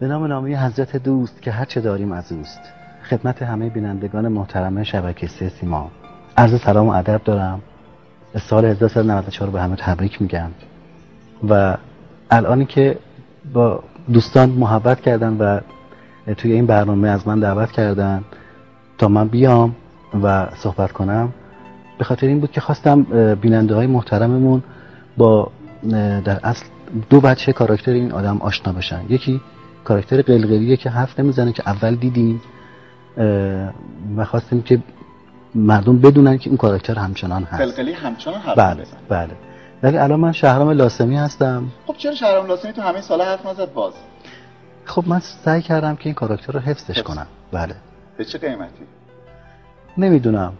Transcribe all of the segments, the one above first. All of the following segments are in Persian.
به نام نامی حضرت دوست که هرچه داریم از اوست. خدمت همه بینندگان محترم شبکه سه سیما. عرض سلام و ادب دارم. سال 1394 به همه تبریک میگم. و الانی که با دوستان محبت کردن و توی این برنامه از من دعوت کردن تا من بیام و صحبت کنم به خاطر این بود که خواستم بیننده های محترممون با در اصل دو بچه کاراکتر این آدم آشنا بشن. یکی کاراکتر قلقلیه که حرف نمی‌زنه که اول دیدیم و خواستیم که مردم بدونن که این کاراکتر همچنان هست. قلقلی همچنان حرف بله بله. ولی الان من شهرام لاسمی هستم. خب چرا شهرام لاسمی تو همه سال حرف نزد باز؟ خب من سعی کردم که این کاراکتر رو حفظش حفظ. کنم. بله. به چه قیمتی؟ نمی‌دونم.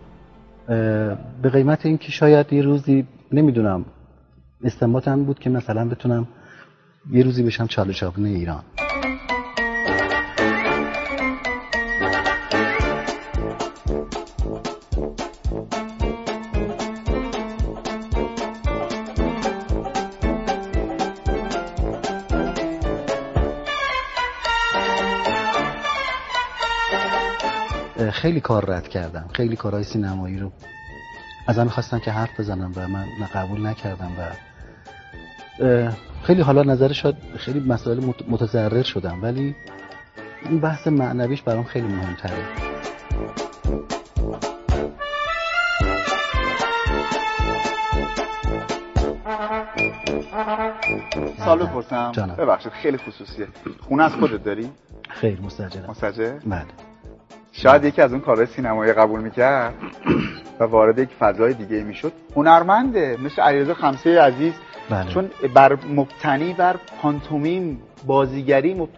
به قیمت اینکه شاید یه روزی نمی‌دونم. استنباطم بود که مثلا بتونم یه روزی بشم چاله ایران. خیلی کار رد کردم. خیلی کارهای سینمایی رو از من خواستم که حرف بزنم و من قبول نکردم و خیلی حالا نظر شد خیلی مسائل متضرر شدم ولی این بحث معنویش برام خیلی مهمتره. سال بپرسم. ببخشید خیلی خصوصیه. خونه از خودت داری؟ خیلی مستجرم. مستجر؟ بله. شاید یکی از اون کارهای سینمایی قبول می‌کرد و وارد یک فضای دیگه می‌شد. هنرمنده مثل علیرضا خمسه عزیز. بله. چون بر مبتنی بر پانتومیم بازیگری مبت...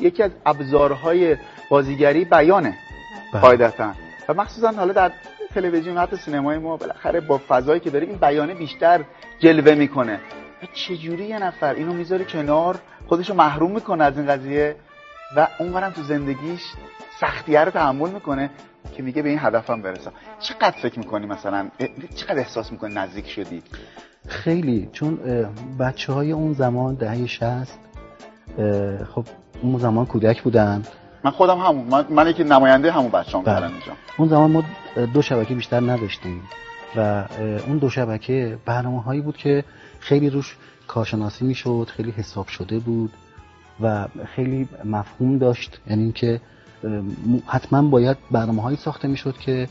یکی از ابزارهای بازیگری بیانه. بله. قاعدتا. و مخصوصا حالا در تلویزیون حتی سینمای ما بالاخره با فضایی که داریم این بیانه بیشتر جلوه می‌کنه. و چجوری یه نفر اینو می‌ذاره کنار خودشو محروم می‌کنه از این قضیه و اونورم تو زندگیش سختیه رو تحمل می‌کنه که میگه به این هدفم برسم. چقدر فکر می‌کنی مثلا؟ چقدر احساس می‌کنی نزدیک شدی؟ خیلی چون بچه های اون زمان دهه شست خب اون زمان کودک بودن. من خودم همون من, من که نماینده همون بچه هم بله. اینجا. اون زمان ما دو شبکه بیشتر نداشتیم و اون دو شبکه برنامه هایی بود که خیلی روش کارشناسی می‌شد خیلی حساب شده بود و خیلی مفهوم داشت. یعنی اینکه حتما باید برنامه هایی ساخته می‌شد که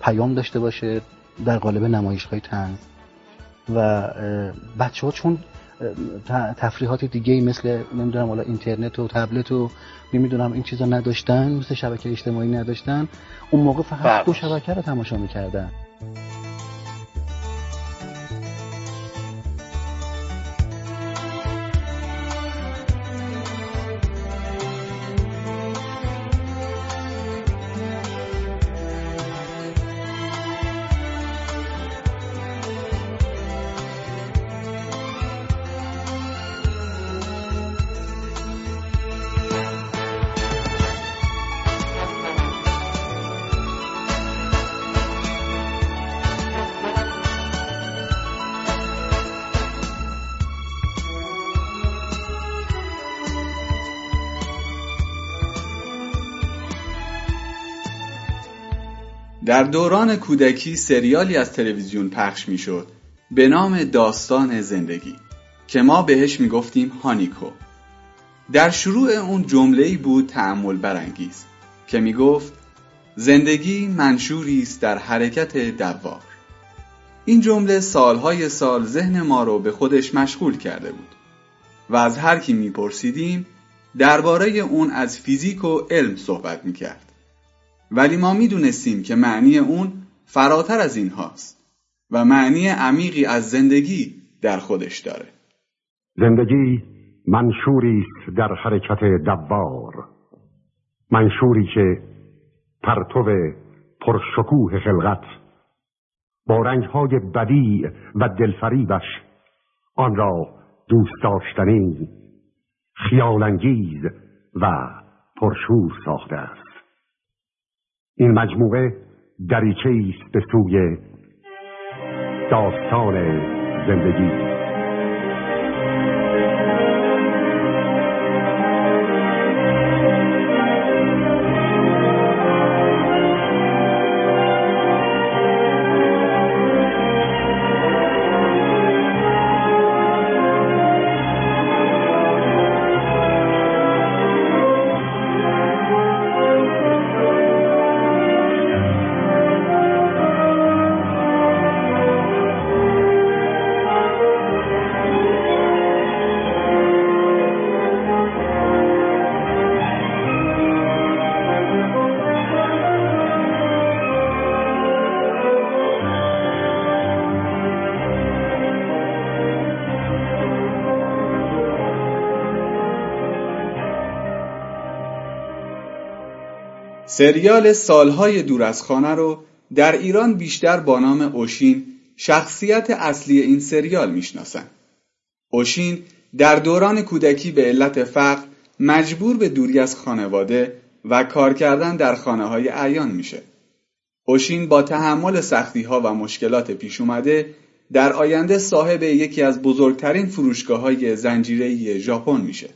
پیام داشته باشه در قالب نمایش های تنز و بچه ها چون تفریحات دیگه مثل نمی‌دونم حالا اینترنت و تبلت و نمی‌دونم این چیزا نداشتن مثل شبکه اجتماعی نداشتن اون موقع فقط دو شبکه رو تماشا می‌کردن. در دوران کودکی سریالی از تلویزیون پخش می‌شد به نام داستان زندگی که ما بهش می‌گفتیم هانیکو. در شروع اون جمله‌ای بود تأمل برانگیز که می‌گفت زندگی منشوری است در حرکت دوار. این جمله سالهای سال ذهن ما رو به خودش مشغول کرده بود و از هر کی میپرسیدیم درباره اون از فیزیک و علم صحبت می‌کرد. ولی ما می‌دونستیم که معنی اون فراتر از این هاست و معنی عمیقی از زندگی در خودش داره. زندگی منشوری است در حرکت دوار منشوری که پرتو پرشکوه خلقت با رنگهای بدی و دلفریبش آن را دوست داشتنی خیالانگیز و پرشور ساخته است. این مجموعه دریچه است به سوی داستان زندگی. سریال سالهای دور از خانه رو در ایران بیشتر با نام اوشین شخصیت اصلی این سریال می‌شناسن. اوشین در دوران کودکی به علت فقر مجبور به دوری از خانواده و کار کردن در خانه های عیان میشه. اوشین با تحمل سختی ها و مشکلات پیش اومده در آینده صاحب یکی از بزرگترین فروشگاه های زنجیره ژاپن میشه.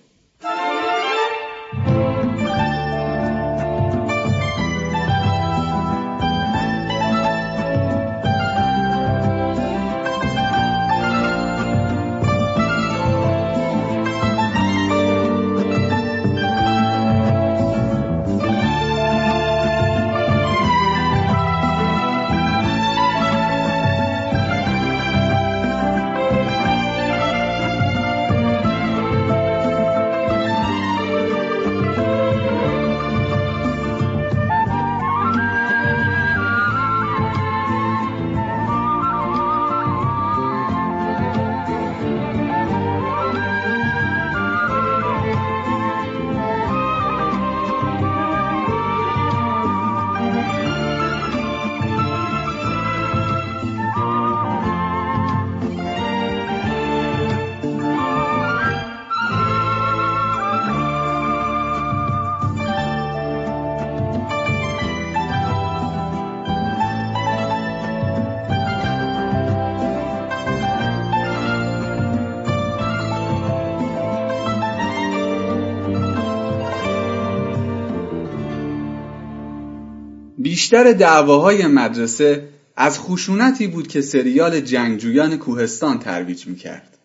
بیشتر دعواهای مدرسه از خشونتی بود که سریال جنگجویان کوهستان ترویج می‌کرد.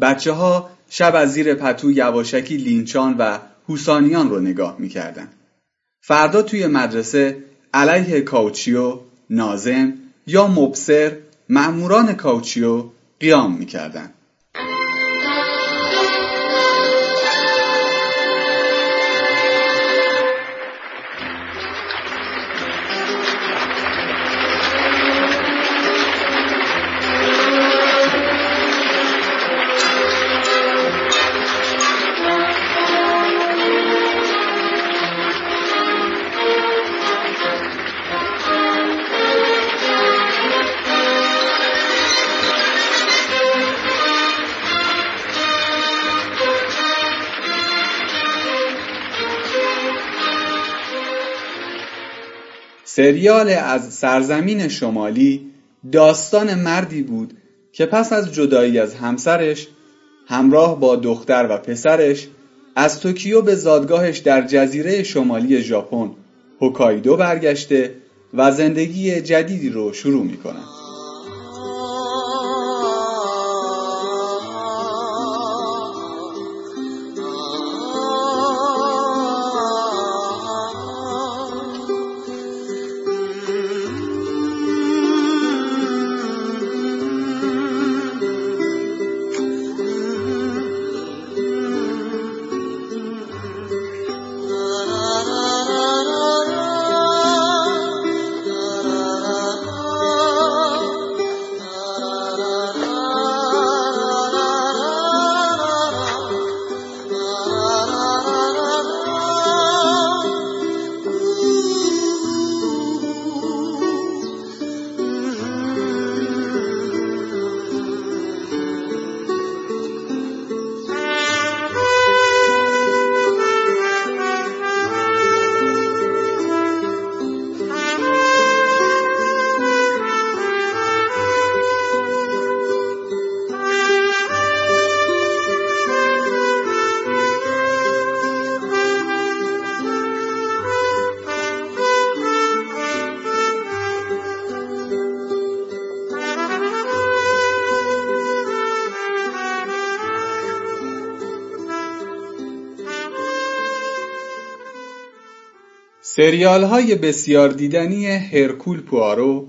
بچه ها شب از زیر پتو یواشکی لینچان و حوسانیان رو نگاه می‌کردن. فردا توی مدرسه علیه کاوچیو، نازم یا مبصر مأموران کاوچیو قیام می‌کردند. سریال از سرزمین شمالی داستان مردی بود که پس از جدایی از همسرش همراه با دختر و پسرش از توکیو به زادگاهش در جزیره شمالی ژاپن هوکایدو برگشته و زندگی جدیدی رو شروع می‌کنه. سریال های بسیار دیدنی هرکول پوارو،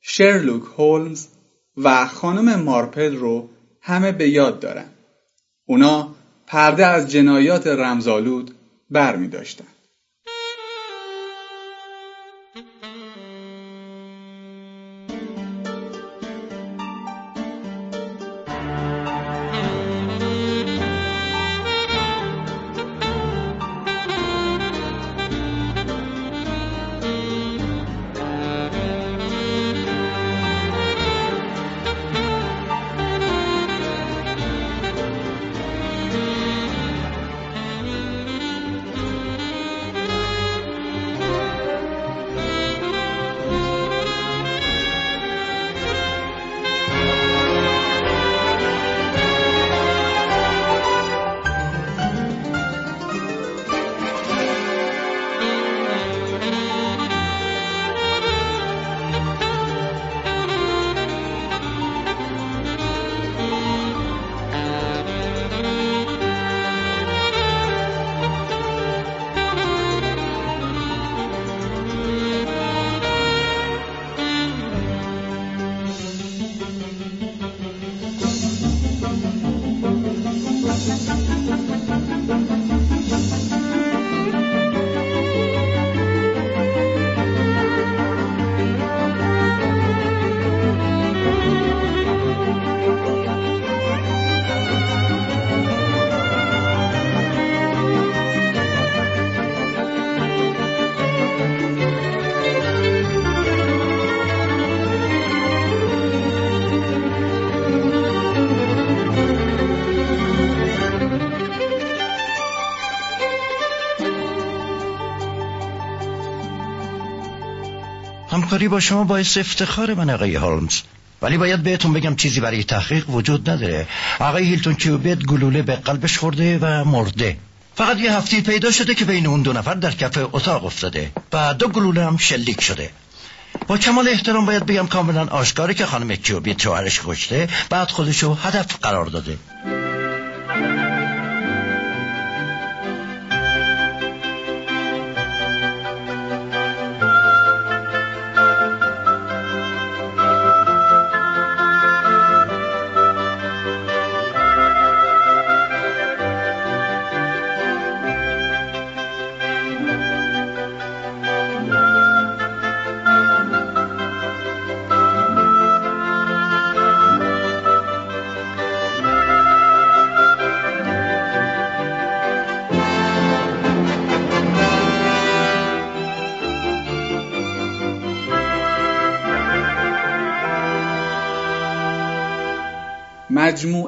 شرلوک هولمز و خانم مارپل رو همه به یاد دارن. اونا پرده از جنایات رمزالود بر می داشتن. همکاری با شما باعث افتخار من آقای هولمز؟ ولی باید بهتون بگم چیزی برای تحقیق وجود نداره. آقای هیلتون کیوبیت گلوله به قلبش خورده و مرده. فقط یه هفته پیدا شده که بین اون دو نفر در کف اتاق افتاده و دو گلوله هم شلیک شده. با کمال احترام باید بگم کاملا آشکاره که خانم کیوبیت شوهرش کشته بعد خودشو هدف قرار داده.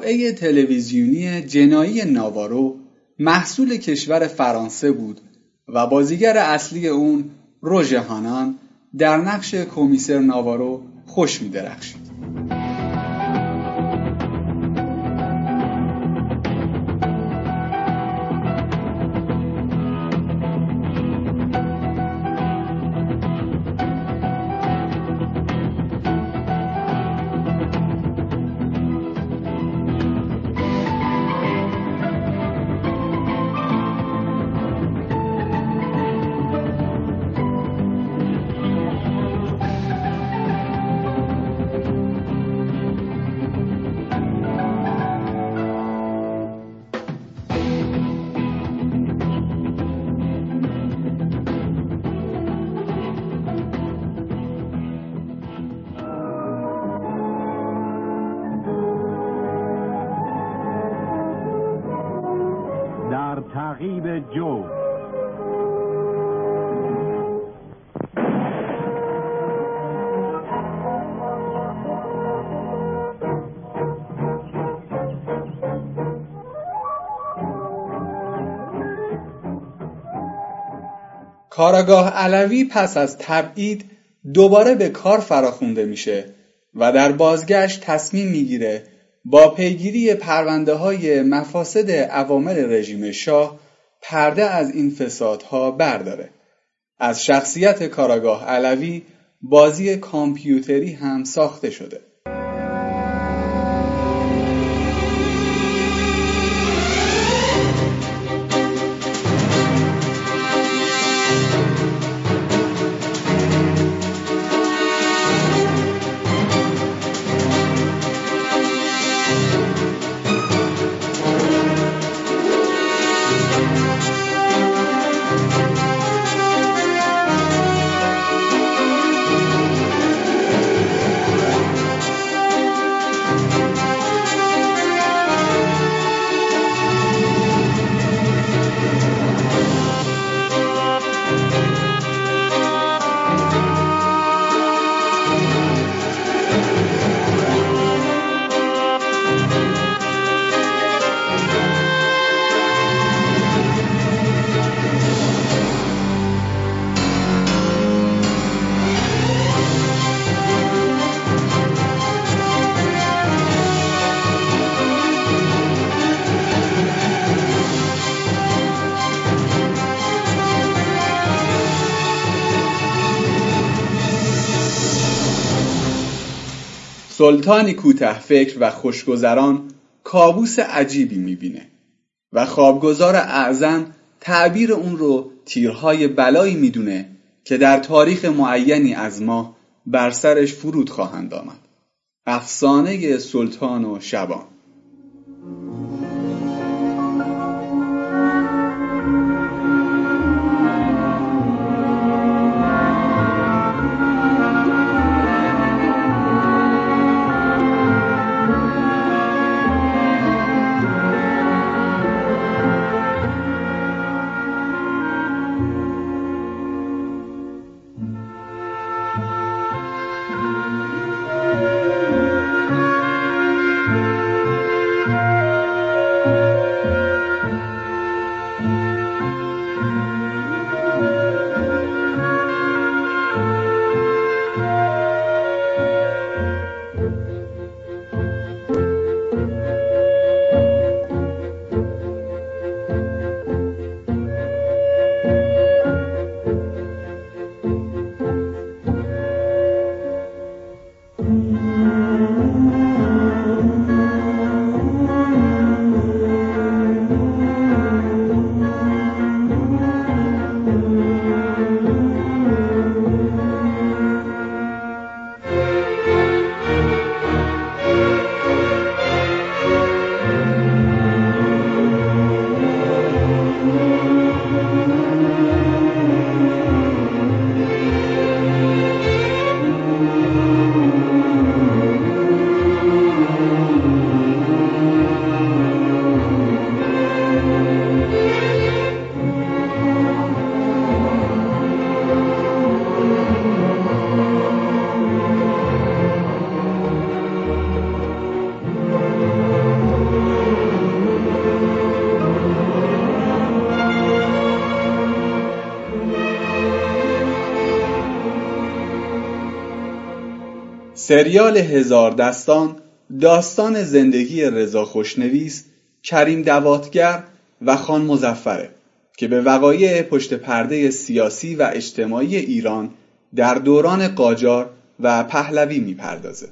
مجموعه تلویزیونی جنایی ناوارو محصول کشور فرانسه بود و بازیگر اصلی اون روژه هانان در نقش کمیسر ناوارو خوش می درخشید. کاراگاه علوی پس از تبعید دوباره به کار فراخونده میشه و در بازگشت تصمیم می‌گیره با پیگیری پرونده های مفاسد عوامل رژیم شاه پرده از این فسادها برداره. از شخصیت کاراگاه علوی بازی کامپیوتری هم ساخته شده. سلطانی کوته فکر و خوشگذران کابوس عجیبی می‌بینه و خوابگزار اعظم تعبیر اون رو تیرهای بلایی می‌دونه که در تاریخ معینی از ما بر سرش فرود خواهند آمد. افسانه سلطان و شبان. سریال هزار دستان داستان زندگی رضا خوشنویس، کریم دواتگر و خان مزفره که به وقایع پشت پرده سیاسی و اجتماعی ایران در دوران قاجار و پهلوی می‌پردازه.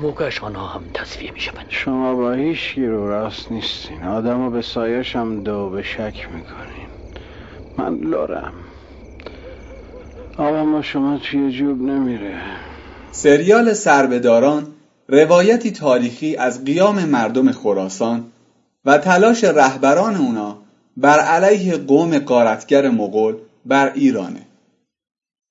موقعش آنها هم تصفیه می شما با هیچ رو راست نیستین. آدم به سایشم دو به شک می‌کنین. من لارم آقا ما شما توی جوب نمیره. سریال سربداران روایتی تاریخی از قیام مردم خراسان و تلاش رهبران اونا بر علیه قوم قارتگر مغول بر ایرانه.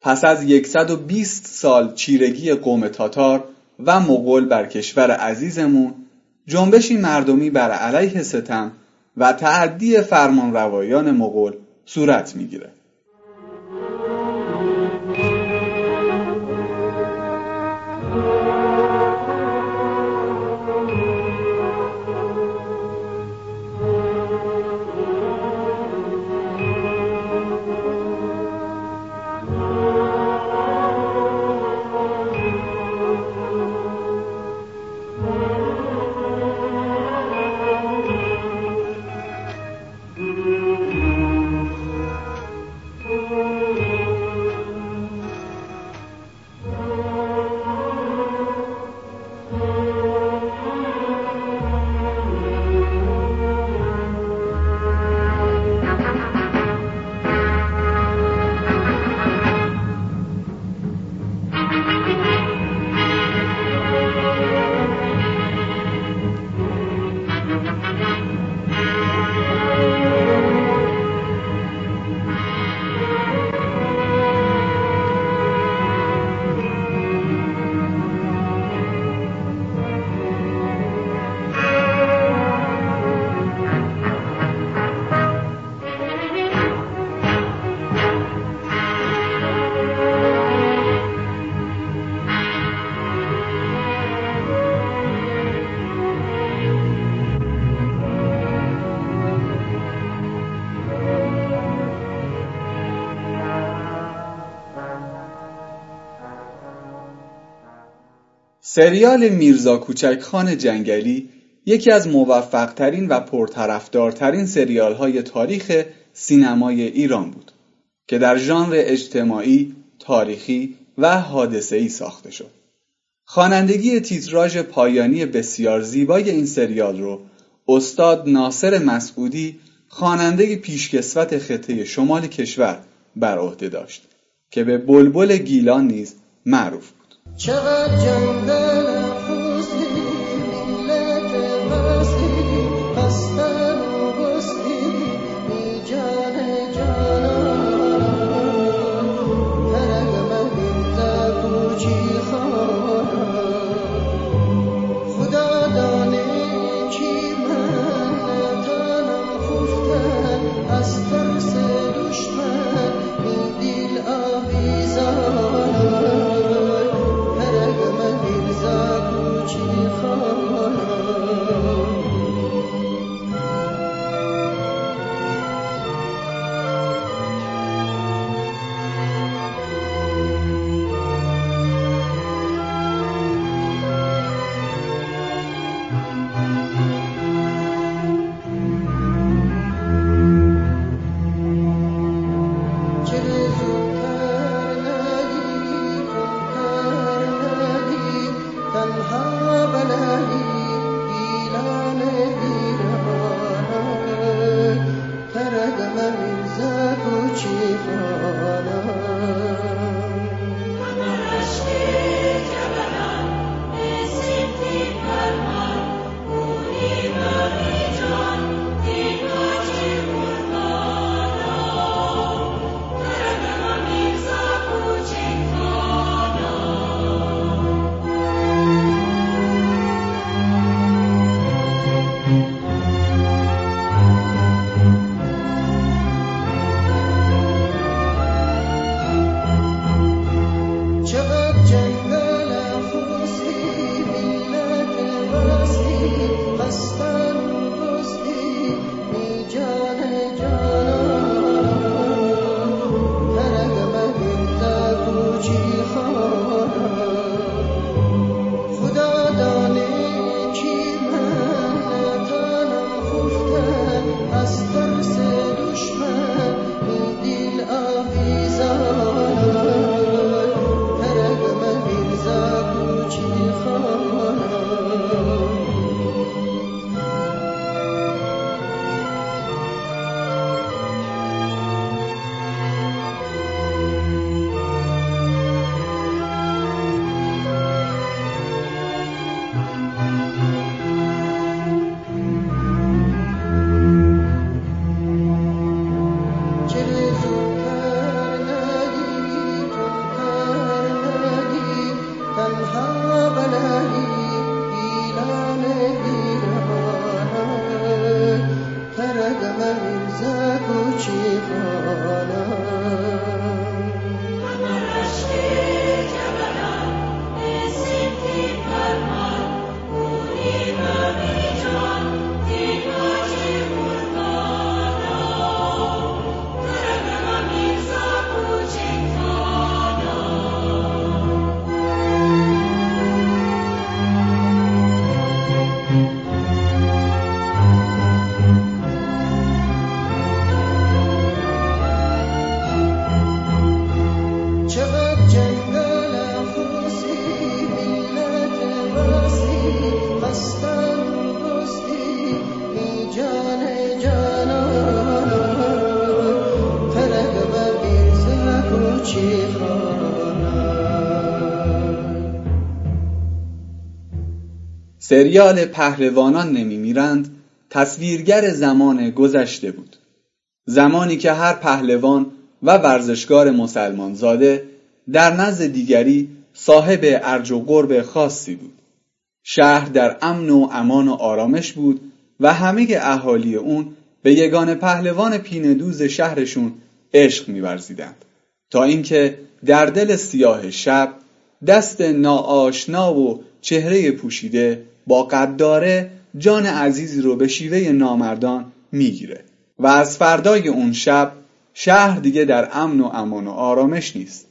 پس از 120 سال چیرگی قوم تاتار و مغول بر کشور عزیزمون جنبشی مردمی بر علیه ستم و تعدی فرمانروایان مغول صورت می‌گیره. سریال میرزا کوچک خان جنگلی یکی از موفقترین و پرطرفدارترین سریال های تاریخ سینمای ایران بود که در ژانر اجتماعی، تاریخی و حادثه‌ای ساخته شد. خوانندگی تیتراژ پایانی بسیار زیبای این سریال رو استاد ناصر مسعودی خواننده پیشکسوت خطه شمال کشور بر عهده داشت که به بلبل گیلان نیز معروف بود. سریال پهلوانان نمیمیرند تصویرگر زمان گذشته بود. زمانی که هر پهلوان و ورزشکار مسلمان زاده در نزد دیگری صاحب ارج و قرب خاصی بود. شهر در امن و امان و آرامش بود و همه اهالی اون به یگان پهلوان پیندوز شهرشون عشق میورزیدند. تا اینکه در دل سیاه شب دست ناآشنا و چهره پوشیده با قداره جان عزیزی رو به شیوه نامردان می‌گیره. و از فردای اون شب شهر دیگه در امن و امان و آرامش نیست.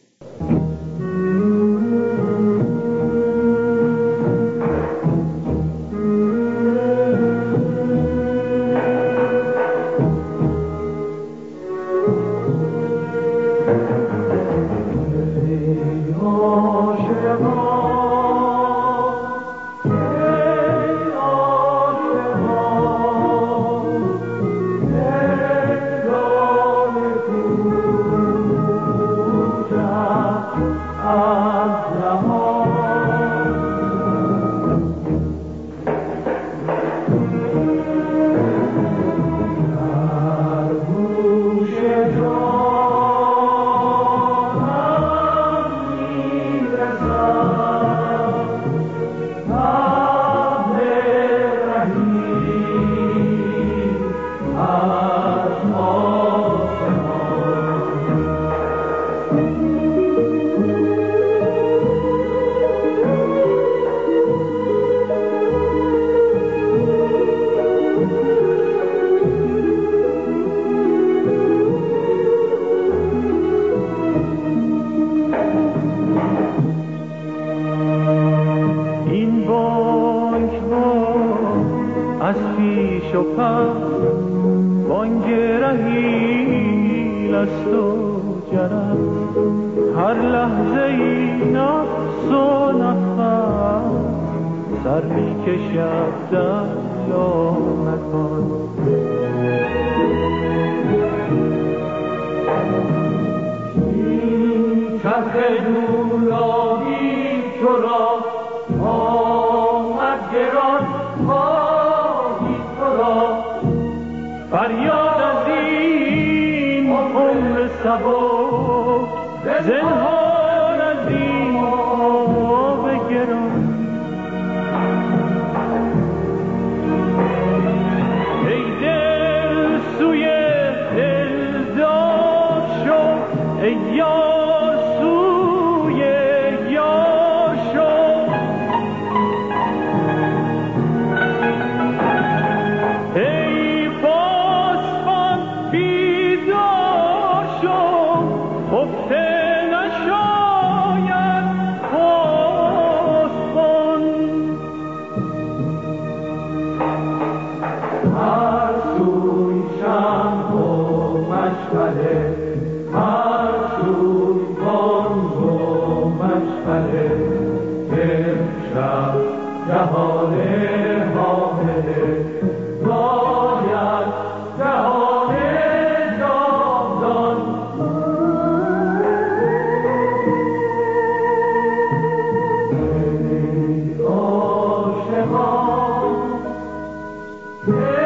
Yeah.